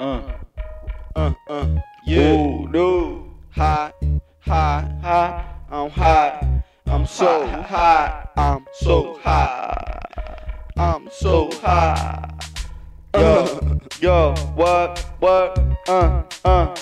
uh, uh, uh, yeah. Ooh, no. High, high, high. I'm high. I'm so high. I'm so high. I'm so high. Yo, yo, what, what, uh, uh.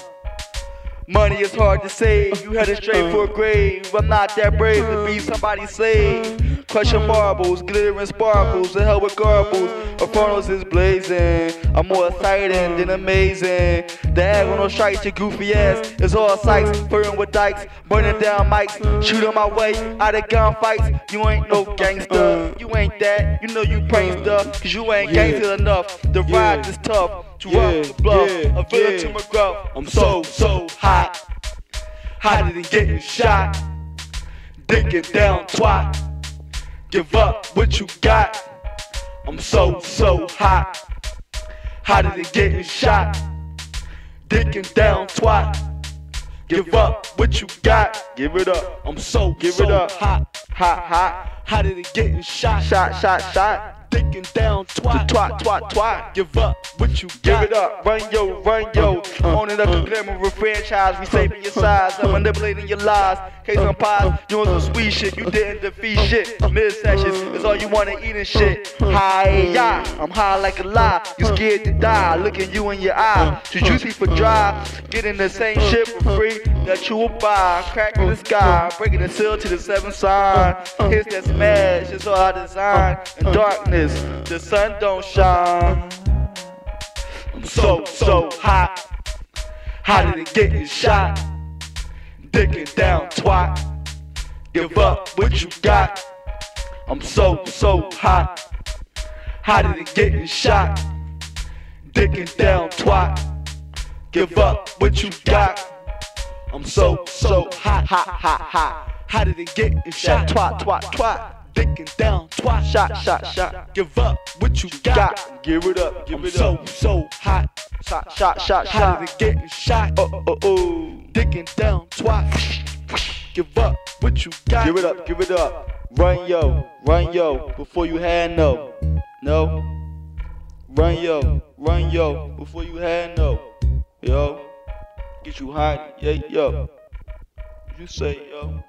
Money is hard to save. You headed straight for a grave. I'm not that brave to be somebody's slave. Crushing marbles, glittering sparkles, the hell with garbles. A furnace is blazing. I'm more exciting than amazing. The agonal strikes your goofy ass. It's all sights, flirting with dikes, burning down mics, shooting my way out of gunfights. You ain't no gangster, you ain't that. You know you prankster, cause you ain't gangster enough. The ride is tough. To Yeah, rock the bluff, yeah, a villain to McGruff. I'm so, so hot. Hotter than getting shot. Digging down twat. Give up what you got. I'm so, so hot. Hotter than getting shot. Digging down twat. Give up what you got. Give it up. I'm so, Give so it up. hot. Hot, hot. Hotter than getting shot. Shot, shot, shot. Digging down twat. Twat, twat, twat. Give up what you Give it up. Run yo, run yo. Owning up the glamour of franchise. We saving your size. I'm manipulating your lies. Case on pies. You on some sweet shit. You didn't defeat shit. Mid sessions is all you wanna eat and shit. High, yeah. I'm high like a lie. You scared to die. Looking you in your eye. Too juicy for dry. Getting the same shit for free that you will buy. Cracking the sky. Breaking the seal to the seventh sign. Hits that smash. It's all I design. In darkness, the sun don't shine. I'm so, so hot. Hotter than getting shot. Digging down twat. Give up what you got. I'm so, so hot. Hotter than getting shot. Digging down twat. Give up what you got. I'm so, so hot, hot, hot, hot. Hotter than getting shot. Twat, twat, twat. Digging down twat. Shot, shot, shot. Give up what you got. Give it up, give I'm it so, up. so hot. Shot, shot, shot, Hotter than getting shot. Oh, oh, oh. Digging down twat. Give up what you got. Give it up, give it up. Run yo, run yo, before you had no. No. Run yo, run yo, before you had no. Yo. Get you hot, yeah, yo. You say yo.